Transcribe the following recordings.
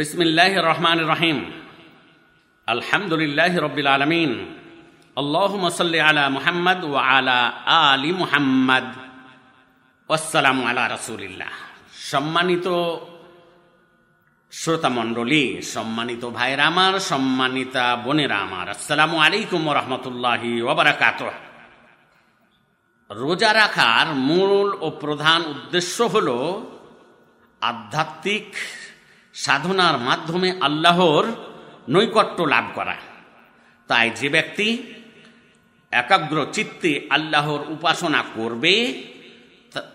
বিসমিল্লাহ রহমান রহিম আলহামদুলিল্লাহ রবিল আলমিন। আল্লাহ সাল্লি আলা মুহাম্মদ ও আলা আলী মুহাম্মদ। আসসালামু আলা রসুলিল্লাহ। সম্মানিত শ্রোতা মণ্ডলী সম্মানিত ভাইরা আমার, সম্মানিতা বোনেরা আমার, আসসালামু আলাইকুম রহমতুল্লাহি ওবরাকাত রোজা রাখার মূল ও প্রধান উদ্দেশ্য হল আধ্যাত্মিক সাধনার মাধ্যমে আল্লাহর নৈকট্য লাভ করা। তাই যে ব্যক্তি একাগ্র চিত্তে আল্লাহর উপাসনা করবে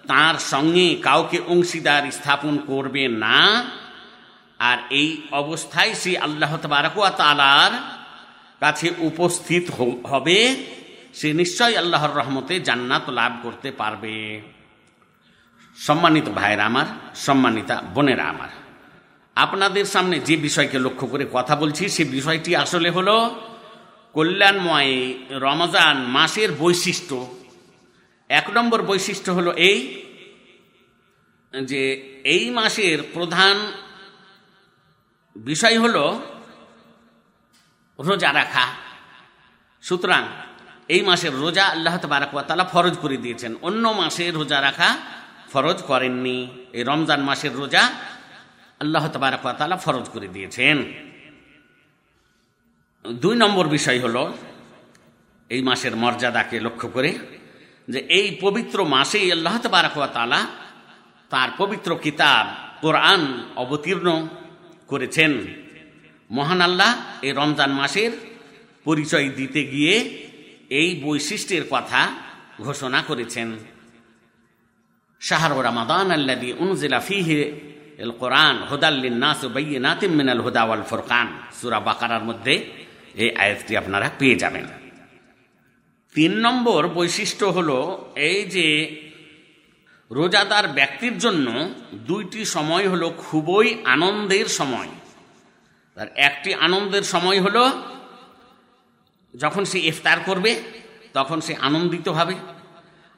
তার সঙ্গে কাউকে অংশীদার স্থাপন করবে না, আর এই অবস্থায় সে আল্লাহ তালার কাছে উপস্থিত হবে, সে নিশ্চয় আল্লাহর রহমতে জান্নাত লাভ করতে পারবে। সম্মানিত ভাইরা আমার, সম্মানিতা বোনেরা আমার আপনাদের সামনে যে বিষয়কে লক্ষ্য করে কথা বলছি, সে বিষয়টি আসলে হলো কল্যাণময় রমজান মাসের বৈশিষ্ট্য। এক নম্বর বৈশিষ্ট্য হলো এই যে এই মাসের প্রধান বিষয় হল রোজা রাখা। সুতরাং এই মাসের রোজা আল্লাহ তালা ফরজ করে দিয়েছেন। অন্য মাসে রোজা রাখা ফরজ করেননি। এই রমজান মাসের রোজা আল্লাহ তালা ফরজ করে দিয়েছেন। দুই নম্বর বিষয় হল, এই মাসের মর্যাদাকে লক্ষ্য করে যে এই পবিত্র মাসেই আল্লাহ তালা তার পবিত্র কিতাব কোরআন অবতীর্ণ করেছেন। মহান আল্লাহ এই রমজান মাসের পরিচয় দিতে গিয়ে এই বৈশিষ্ট্যের কথা ঘোষণা করেছেন। শাহর রামাদান আল্লাদি উনজিলা ফিহে এল কোরআন হুদাল্লিন নাস বাইনাতিম মিনাল হুদা ওয়াল ফুরকান। সূরা বাকারার মধ্যে এই আয়াতটি আপনারা পেয়ে যাবেন। তিন নম্বর বৈশিষ্ট্য হলো এই যে রোজাদার ব্যক্তির জন্য দুইটি সময় হলো খুবই আনন্দের সময়। তার একটি আনন্দের সময় হলো যখন সে ইফতার করবে, তখন সে আনন্দিত হবে।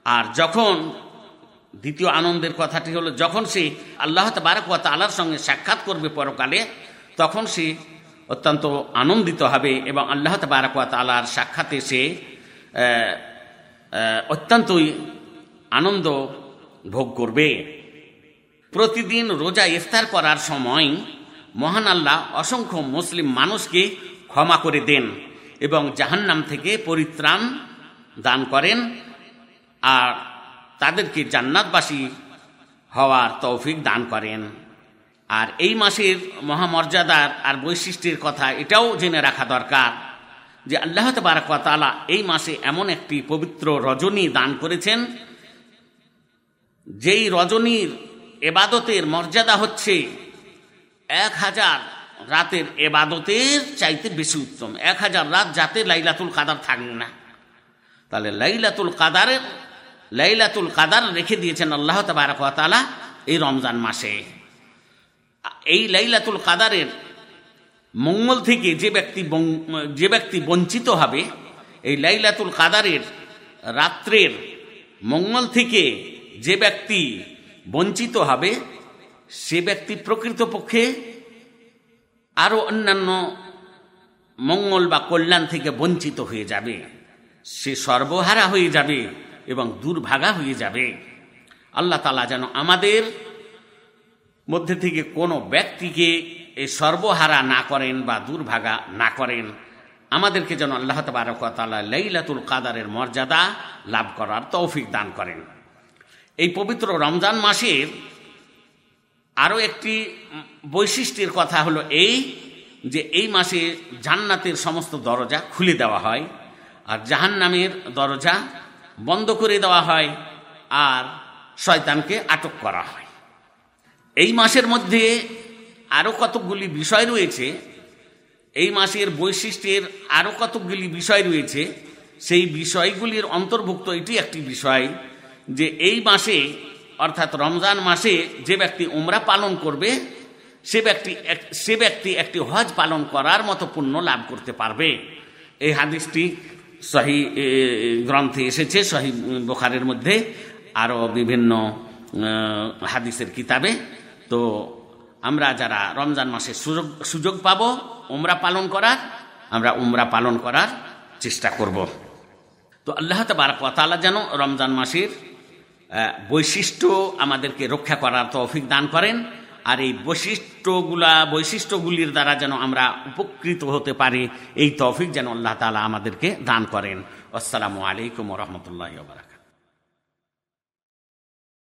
আর যখন দ্বিতীয় আনন্দের কথাটি হলো, যখন সে আল্লাহ তাবারকুয়া তালার সঙ্গে সাক্ষাৎ করবে পরকালে, তখন সে অত্যন্ত আনন্দিত হবে এবং আল্লাহ তাবারকুয়া তালার সাক্ষাতে সে অত্যন্তই আনন্দ ভোগ করবে। প্রতিদিন রোজা ইফতার করার সময় মহান আল্লাহ অসংখ্য মুসলিম মানুষকে ক্ষমা করে দেন এবং জাহান্নাম থেকে পরিত্রাণ দান করেন। তাদেরকে জান্নাতবাসী হওয়ার তৌফিক দান করেন। আর এই মাসের মহামর্যাদার আর বৈশিষ্ট্যের কথা এটাও জেনে রাখা দরকার যে আল্লাহ তালা এই মাসে এমন একটি পবিত্র রজনী দান করেছেন, যেই রজনীর এবাদতের মর্যাদা হচ্ছে এক হাজার রাতের এবাদতের চাইতে বেশি উত্তম। এক হাজার রাত যাতে লাইলাতুল কাদার থাকবে না। তাহলে লাইলাতুল কাদারের লাইলাতুল কাদার রেখে দিয়েছেন আল্লাহ তালা এই রমজান মাসে। এই লাইলাতুল কাদারের মঙ্গল থেকে যে ব্যক্তি যে ব্যক্তি বঞ্চিত হবে, এই লাইলাতুল কাদারের রাত্রের মঙ্গল থেকে যে ব্যক্তি বঞ্চিত হবে, সে ব্যক্তি প্রকৃতপক্ষে আরও অন্যান্য মঙ্গল বা কল্যাণ থেকে বঞ্চিত হয়ে যাবে। সে সর্বহারা হয়ে যাবে। এবং দুর্ভাগা হয়ে যাবে। আল্লাহ তালা যেন আমাদের মধ্যে থেকে কোনো ব্যক্তিকে এই সর্বহারা না করেন বা দুর্ভাগা না করেন। আমাদেরকে যেন আল্লাহ তবারকতালা লাইলাতুল কাদারের মর্যাদা লাভ করার তৌফিক দান করেন। এই পবিত্র রমজান মাসের আরও একটি বৈশিষ্ট্যের কথা হলো এই যে এই মাসে জান্নাতের সমস্ত দরজা খুলে দেওয়া হয় আর জাহান্নামের দরজা বন্ধ করে দেওয়া হয় আর শয়তানকে আটক করা হয়। এই মাসের মধ্যে আরও কতকগুলি বিষয় রয়েছে, এই মাসের বৈশিষ্ট্যের আরও কতকগুলি বিষয় রয়েছে, সেই বিষয়গুলির অন্তর্ভুক্ত এটি একটি বিষয় যে এই মাসে, অর্থাৎ রমজান মাসে যে ব্যক্তি উমরা পালন করবে, সে ব্যক্তি সে ব্যক্তি একটি হজ পালন করার মতো পুণ্য লাভ করতে পারবে। এই হাদিসটি সহি গ্রন্থে এসেছে, সহি বোখারের মধ্যে আরও বিভিন্ন হাদিসের কিতাবে। তো আমরা যারা রমজান মাসে সুযোগ সুযোগ পাব, উমরা পালন করার, আমরা উমরা পালন করার চেষ্টা করব। তো আল্লাহ তালা যেন রমজান মাসের বৈশিষ্ট্য আমাদেরকে রক্ষা করার তৌফিক দান করেন। আর এই বৈশিষ্ট্যগুলা, বৈশিষ্ট্যগুলির দ্বারা যেন আমরা উপকৃত হতে পারি, এই তফিক যেন আল্লাহ তালা আমাদেরকে দান করেন। আসসালামু আলাইকুম রহমতুল্লাহ বারাকাত